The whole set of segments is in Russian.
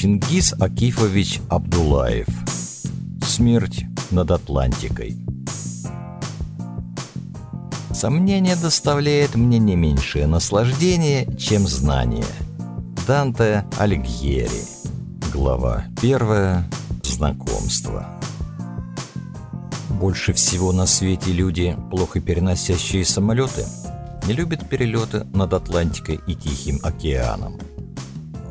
Чингис Акифович Абдулаев. Смерть над Атлантикой. Сомнение доставляет мне не меньшее наслаждение, чем знание. Данте Альгьери. Глава первая. Знакомство. Больше всего на свете люди, плохо переносящие самолеты, не любят перелеты над Атлантикой и Тихим океаном.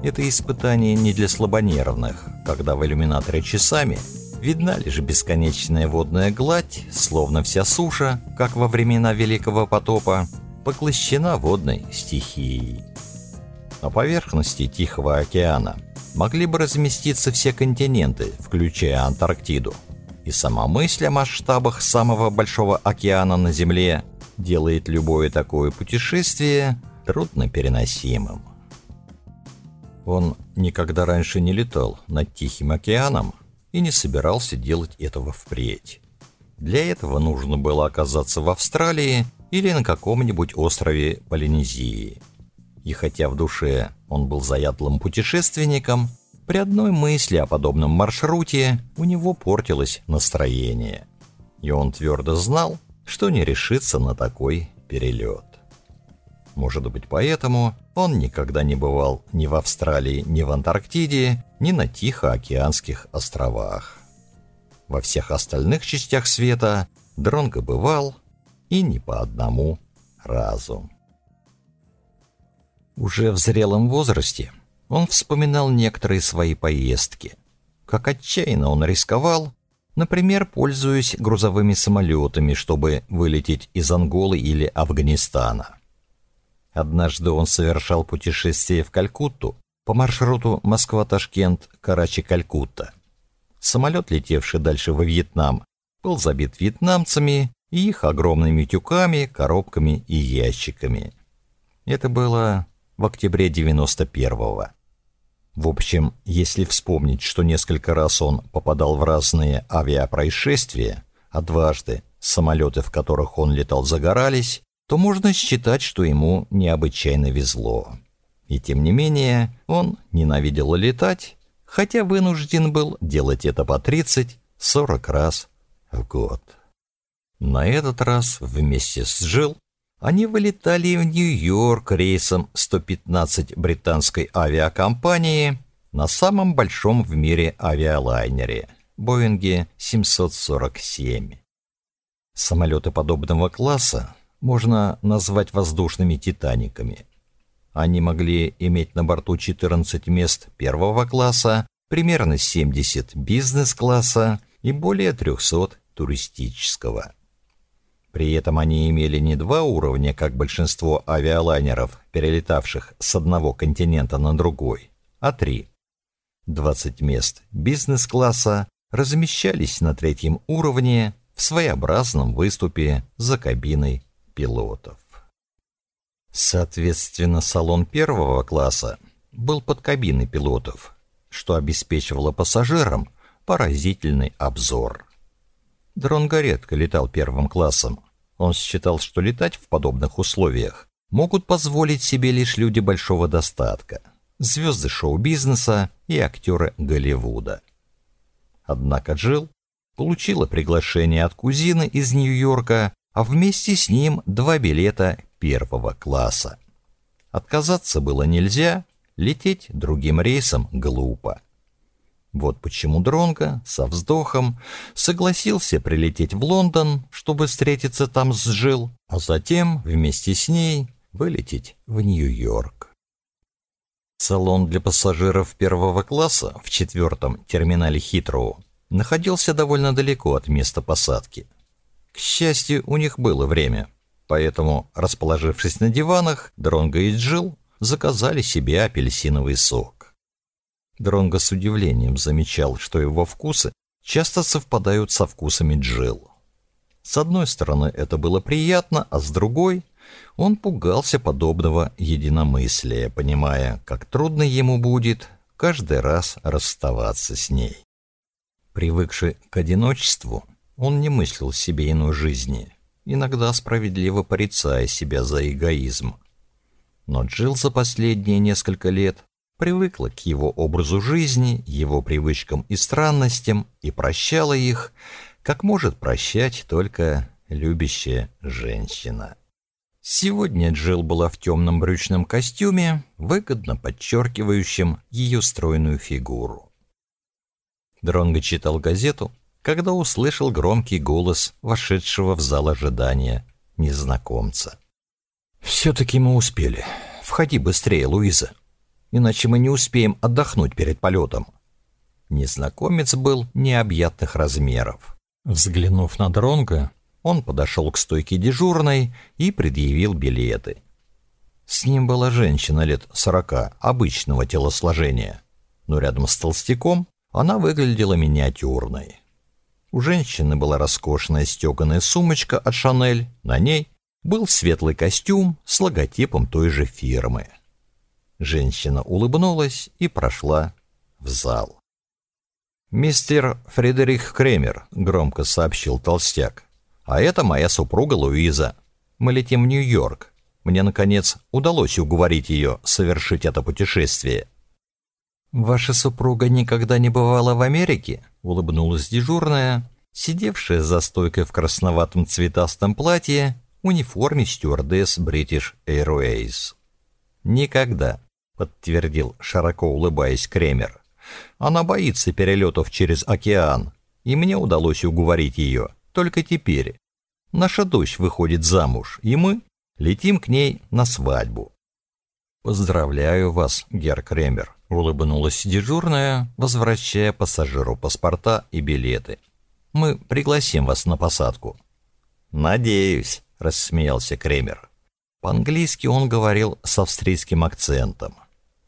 Это испытание не для слабонервных, когда в иллюминаторе часами видна лишь бесконечная водная гладь, словно вся суша, как во времена Великого потопа, поглощена водной стихией. На поверхности Тихого океана могли бы разместиться все континенты, включая Антарктиду. И сама мысль о масштабах самого большого океана на Земле делает любое такое путешествие труднопереносимым. Он никогда раньше не летал над Тихим океаном и не собирался делать этого впредь. Для этого нужно было оказаться в Австралии или на каком-нибудь острове Полинезии. И хотя в душе он был заядлым путешественником, при одной мысли о подобном маршруте у него портилось настроение. И он твердо знал, что не решится на такой перелет. Может быть, поэтому он никогда не бывал ни в Австралии, ни в Антарктиде, ни на Тихоокеанских островах. Во всех остальных частях света Дронго бывал и не по одному разу. Уже в зрелом возрасте он вспоминал некоторые свои поездки. Как отчаянно он рисковал, Например, пользуясь грузовыми самолетами, чтобы вылететь из Анголы или Афганистана. Однажды он совершал путешествие в Калькутту по маршруту Москва-Ташкент, Карачи-Калькутта. Самолет, летевший дальше во Вьетнам, был забит вьетнамцами и их огромными тюками, коробками и ящиками. Это было в октябре 91-го. В общем, если вспомнить, что несколько раз он попадал в разные авиапроисшествия, а дважды самолеты, в которых он летал, загорались, то можно считать, что ему необычайно везло. И тем не менее, он ненавидел летать, хотя вынужден был делать это по 30-40 раз в год. На этот раз вместе с Джилл они вылетали в Нью-Йорк рейсом 115 британской авиакомпании на самом большом в мире авиалайнере – Боинге 747. Самолеты подобного класса можно назвать воздушными «Титаниками». Они могли иметь на борту 14 мест первого класса, примерно 70 бизнес-класса и более 300 туристического. При этом они имели не два уровня, как большинство авиалайнеров, перелетавших с одного континента на другой, а три. 20 мест бизнес-класса размещались на третьем уровне в своеобразном выступе за кабиной пилотов. Соответственно, салон первого класса был под кабиной пилотов, что обеспечивало пассажирам поразительный обзор. Дронго редко летал первым классом. Он считал, что летать в подобных условиях могут позволить себе лишь люди большого достатка, звезды шоу-бизнеса и актеры Голливуда. Однако Джилл получила приглашение от кузины из Нью-Йорка, а вместе с ним два билета первого класса. Отказаться было нельзя, лететь другим рейсом глупо. Вот почему Дронго со вздохом согласился прилететь в Лондон, чтобы встретиться там с Джилл, а затем вместе с ней вылететь в Нью-Йорк. Салон для пассажиров первого класса в четвертом терминале Хитроу находился довольно далеко от места посадки. К счастью, у них было время, поэтому, расположившись на диванах, Дронго и Джилл заказали себе апельсиновый сок. Дронго с удивлением замечал, что его вкусы часто совпадают со вкусами Джилл. С одной стороны, это было приятно, а с другой он пугался подобного единомыслия, понимая, как трудно ему будет каждый раз расставаться с ней. Привыкший к одиночеству, он не мыслил себе иной жизни, иногда справедливо порицая себя за эгоизм. Но Джилл за последние несколько лет привыкла к его образу жизни, его привычкам и странностям и прощала их, как может прощать только любящая женщина. Сегодня Джилл была в темном брючном костюме, выгодно подчеркивающем ее стройную фигуру. Дронго читал газету, когда услышал громкий голос вошедшего в зал ожидания незнакомца. «Все-таки мы успели. Входи быстрее, Луиза, иначе мы не успеем отдохнуть перед полетом». Незнакомец был необъятных размеров. Взглянув на Дронга, он подошел к стойке дежурной и предъявил билеты. С ним была женщина лет сорока, обычного телосложения, но рядом с толстяком она выглядела миниатюрной. У женщины была роскошная стеганая сумочка от «Шанель», на ней был светлый костюм с логотипом той же фирмы. Женщина улыбнулась и прошла в зал. «Мистер Фредерик Кремер», — громко сообщил толстяк. А это моя супруга Луиза. Мы летим в Нью-Йорк. Мне, наконец, удалось уговорить ее совершить это путешествие. «Ваша супруга никогда не бывала в Америке?» — улыбнулась дежурная, сидевшая за стойкой в красноватом цветастом платье, униформе стюардесс British Airways. «Никогда», — подтвердил, широко улыбаясь Кремер. «Она боится перелетов через океан, и мне удалось уговорить ее, только теперь. Наша дочь выходит замуж, и мы летим к ней на свадьбу. «Поздравляю вас, Герр Кремер», — улыбнулась дежурная, возвращая пассажиру паспорта и билеты. «Мы пригласим вас на посадку». «Надеюсь», — рассмеялся Кремер. По-английски он говорил с австрийским акцентом.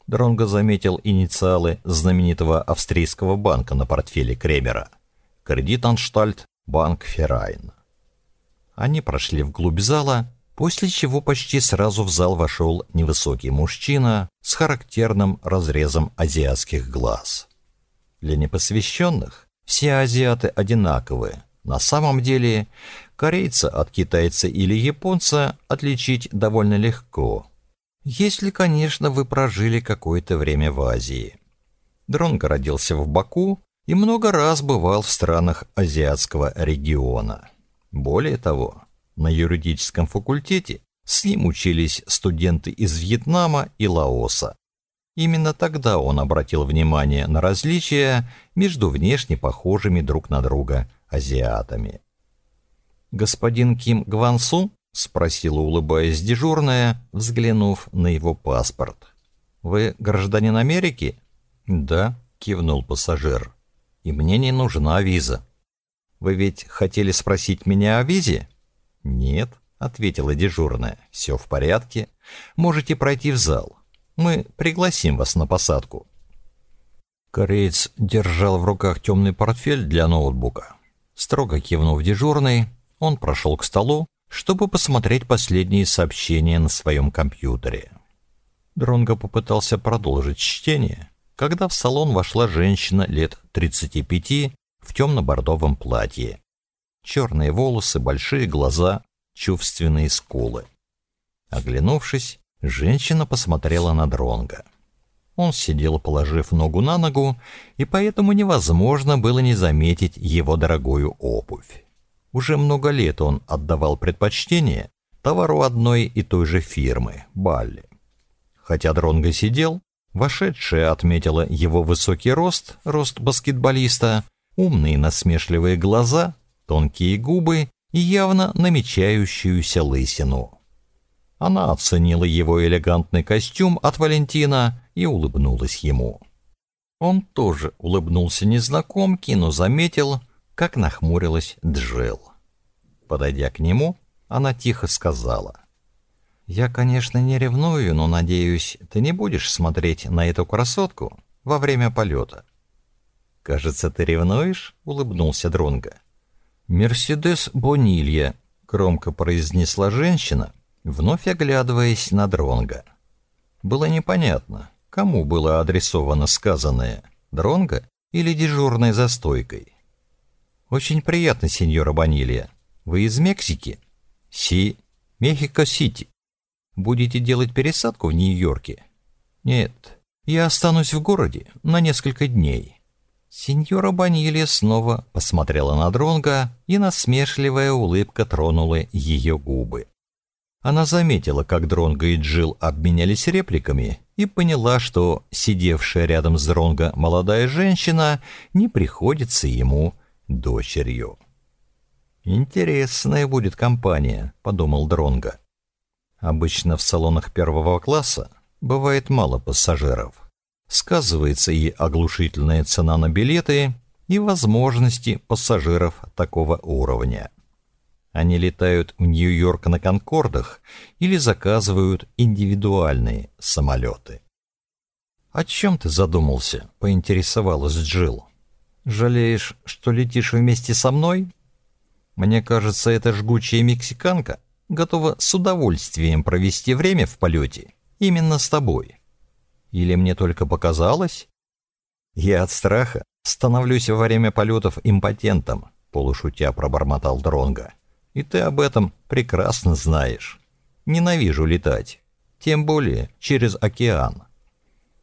Дронго заметил инициалы знаменитого австрийского банка на портфеле Кремера. Кредитанштальт Банк Феррайн. Они прошли вглубь зала, после чего почти сразу в зал вошел невысокий мужчина с характерным разрезом азиатских глаз. Для непосвященных все азиаты одинаковы. На самом деле корейца от китайца или японца отличить довольно легко, если, конечно, вы прожили какое-то время в Азии. Дронго родился в Баку и много раз бывал в странах азиатского региона. Более того, на юридическом факультете с ним учились студенты из Вьетнама и Лаоса. Именно тогда он обратил внимание на различия между внешне похожими друг на друга азиатами. «Господин Ким Гвансу?» — спросила, улыбаясь дежурная, взглянув на его паспорт. «Вы гражданин Америки?» «Да», — кивнул пассажир. «И мне не нужна виза». Вы ведь хотели спросить меня о визе? Нет, ответила дежурная. Все в порядке. Можете пройти в зал. Мы пригласим вас на посадку. Кореец держал в руках темный портфель для ноутбука. Строго кивнув дежурной, он прошел к столу, чтобы посмотреть последние сообщения на своем компьютере. Дронго попытался продолжить чтение, когда в салон вошла женщина лет 35 в темно-бордовом платье. Черные волосы, большие глаза, чувственные скулы. Оглянувшись, женщина посмотрела на Дронга. Он сидел, положив ногу на ногу, и поэтому невозможно было не заметить его дорогую обувь. Уже много лет он отдавал предпочтение товару одной и той же фирмы — Балли. Хотя Дронго сидел, вошедшая отметила его высокий рост, рост баскетболиста, умные насмешливые глаза, тонкие губы и явно намечающуюся лысину. Она оценила его элегантный костюм от Валентина и улыбнулась ему. Он тоже улыбнулся незнакомке, но заметил, как нахмурилась Джил. Подойдя к нему, она тихо сказала. «Я, конечно, не ревную, но, надеюсь, ты не будешь смотреть на эту красотку во время полета. «Кажется, ты ревнуешь?» — улыбнулся Дронго. «Мерседес Бонилья», — громко произнесла женщина, вновь оглядываясь на Дронго. Было непонятно, кому было адресовано сказанное — Дронго или дежурной за стойкой. «Очень приятно, сеньора Бонилья. Вы из Мексики?» «Си, Мехико-Сити. Будете делать пересадку в Нью-Йорке?» «Нет, Я останусь в городе на несколько дней». Сеньора Банилья снова посмотрела на Дронга, и насмешливая улыбка тронула ее губы. Она заметила, как Дронго и Джил обменялись репликами, и поняла, что сидевшая рядом с Дронго молодая женщина не приходится ему дочерью. «Интересная будет компания», — подумал Дронго. Обычно в салонах первого класса бывает мало пассажиров. Сказывается и оглушительная цена на билеты, и возможности пассажиров такого уровня. Они летают в Нью-Йорк на «Конкордах» или заказывают индивидуальные самолеты. «О чем ты задумался?» — поинтересовалась Джилл. «Жалеешь, что летишь вместе со мной?» «Мне кажется, эта жгучая мексиканка готова с удовольствием провести время в полете именно с тобой. Или мне только показалось?» «Я от страха становлюсь во время полетов импотентом», — полушутя пробормотал Дронга. И ты об этом прекрасно знаешь. Ненавижу летать, тем более через океан.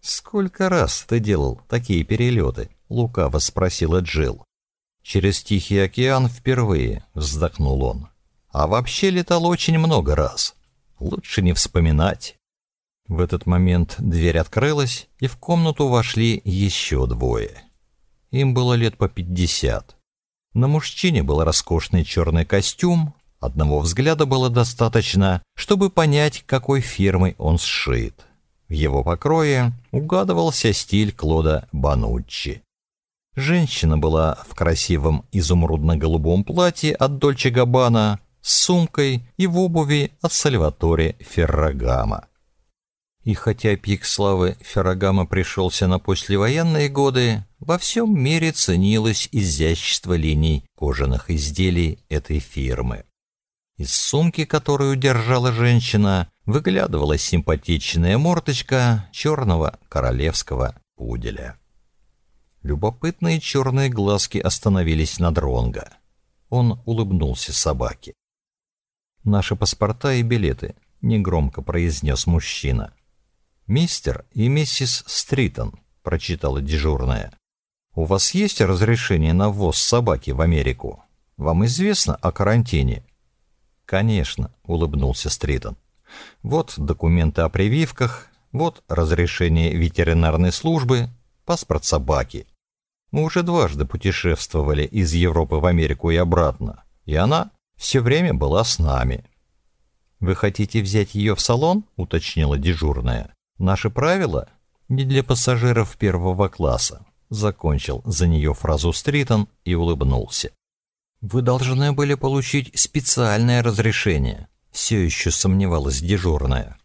Сколько раз ты делал такие перелеты? Лукаво спросила Джил. Через Тихий океан впервые, вздохнул он. А вообще летал очень много раз. Лучше не вспоминать. В этот момент дверь открылась, и в комнату вошли еще двое. Им было лет по пятьдесят. На мужчине был роскошный черный костюм, одного взгляда было достаточно, чтобы понять, какой фирмой он сшит. В его покрое угадывался стиль Клода Бануччи. Женщина была в красивом изумрудно-голубом платье от Дольче Габбана с сумкой и в обуви от Сальваторе Феррагама. И хотя пик славы Феррагама пришелся на послевоенные годы, во всем мире ценилось изящество линий кожаных изделий этой фирмы. Из сумки, которую держала женщина, выглядывала симпатичная морточка черного королевского пуделя. Любопытные черные глазки остановились на Дронго. Он улыбнулся собаке. «Наши паспорта и билеты», — негромко произнес мужчина. «Мистер и миссис Стритон», — прочитала дежурная. «У вас есть разрешение на ввоз собаки в Америку? Вам известно о карантине?» «Конечно», — улыбнулся Стритон. «Вот документы о прививках, вот разрешение ветеринарной службы, паспорт собаки. Мы уже дважды путешествовали из Европы в Америку и обратно, и она все время была с нами». «Вы хотите взять ее в салон?» — уточнила дежурная. «Наши правила не для пассажиров первого класса. Закончил за нее фразу Стритон и улыбнулся. «Вы должны были получить специальное разрешение», все еще сомневалась дежурная.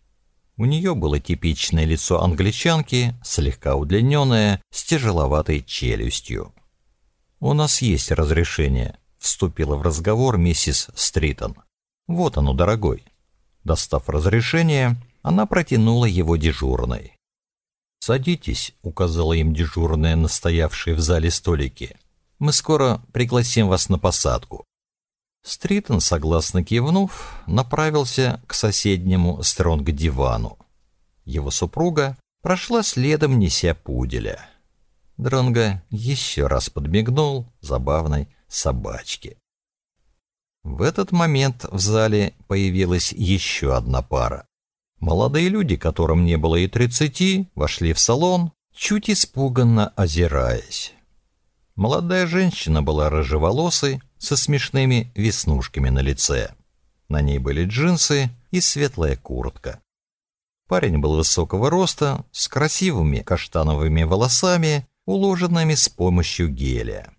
У нее было типичное лицо англичанки, слегка удлиненное, с тяжеловатой челюстью. «У нас есть разрешение», — вступила в разговор миссис Стритон. «Вот оно, дорогой». Достав разрешение, она протянула его дежурной. «Садитесь», — указала им дежурная, настоявшая в зале столики. «Мы скоро пригласим вас на посадку». Стритон, согласно кивнув, направился к соседнему стронг-дивану. Его супруга прошла следом, неся пуделя. Дронго еще раз подмигнул забавной собачке. В этот момент в зале появилась еще одна пара. Молодые люди, которым не было и тридцати, вошли в салон, чуть испуганно озираясь. Молодая женщина была рыжеволосой, со смешными веснушками на лице. На ней были джинсы и светлая куртка. Парень был высокого роста, с красивыми каштановыми волосами, уложенными с помощью геля.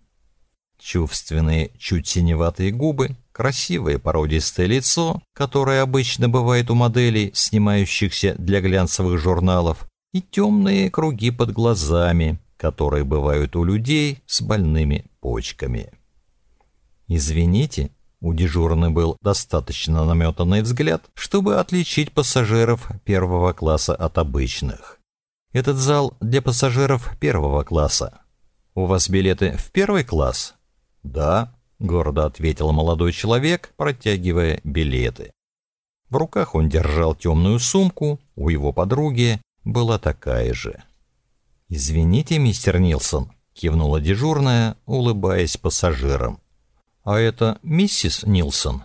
Чувственные, чуть синеватые губы, красивое породистое лицо, которое обычно бывает у моделей, снимающихся для глянцевых журналов, и темные круги под глазами, которые бывают у людей с больными почками. «Извините», у дежурной был достаточно наметанный взгляд, чтобы отличить пассажиров первого класса от обычных. «Этот зал для пассажиров первого класса. У вас билеты в первый класс?» «Да», — гордо ответил молодой человек, протягивая билеты. В руках он держал темную сумку, у его подруги была такая же. «Извините, мистер Нилсон», — кивнула дежурная, улыбаясь пассажирам. «А это миссис Нилсон?»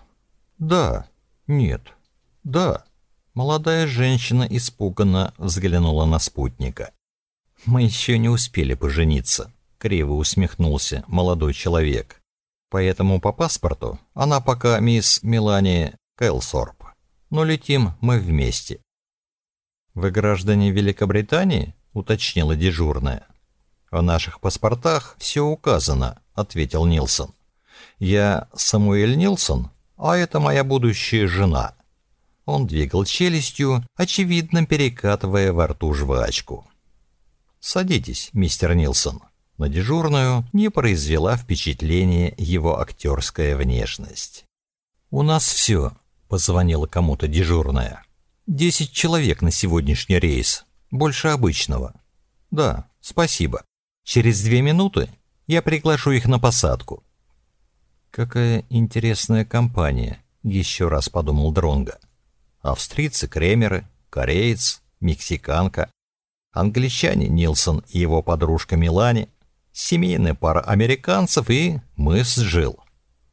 «Да». «Нет». «Да». Молодая женщина испуганно взглянула на спутника. «Мы еще не успели пожениться», — криво усмехнулся молодой человек. «Поэтому по паспорту она пока мисс Мелани Кэлсорп. Но летим мы вместе». «Вы граждане Великобритании?» — уточнила дежурная. «В наших паспортах все указано», — ответил Нилсон. «Я Самуэль Нилсон, а это моя будущая жена». Он двигал челюстью, очевидно перекатывая во рту жвачку. «Садитесь, мистер Нилсон». На дежурную не произвела впечатление его актерская внешность. «У нас все», — позвонила кому-то дежурная. «Десять человек на сегодняшний рейс. Больше обычного». «Да, спасибо. Через две минуты я приглашу их на посадку». «Какая интересная компания», — еще раз подумал Дронга. «Австрийцы, кремеры, кореец, мексиканка, англичане Нилсон и его подружка Милани, семейная пара американцев и мыс Жил.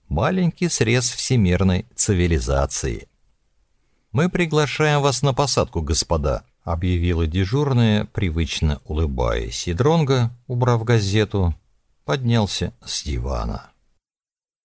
Маленький срез всемирной цивилизации». «Мы приглашаем вас на посадку, господа», — объявила дежурная, привычно улыбаясь, и Дронго, убрав газету, поднялся с дивана.